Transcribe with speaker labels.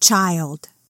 Speaker 1: child.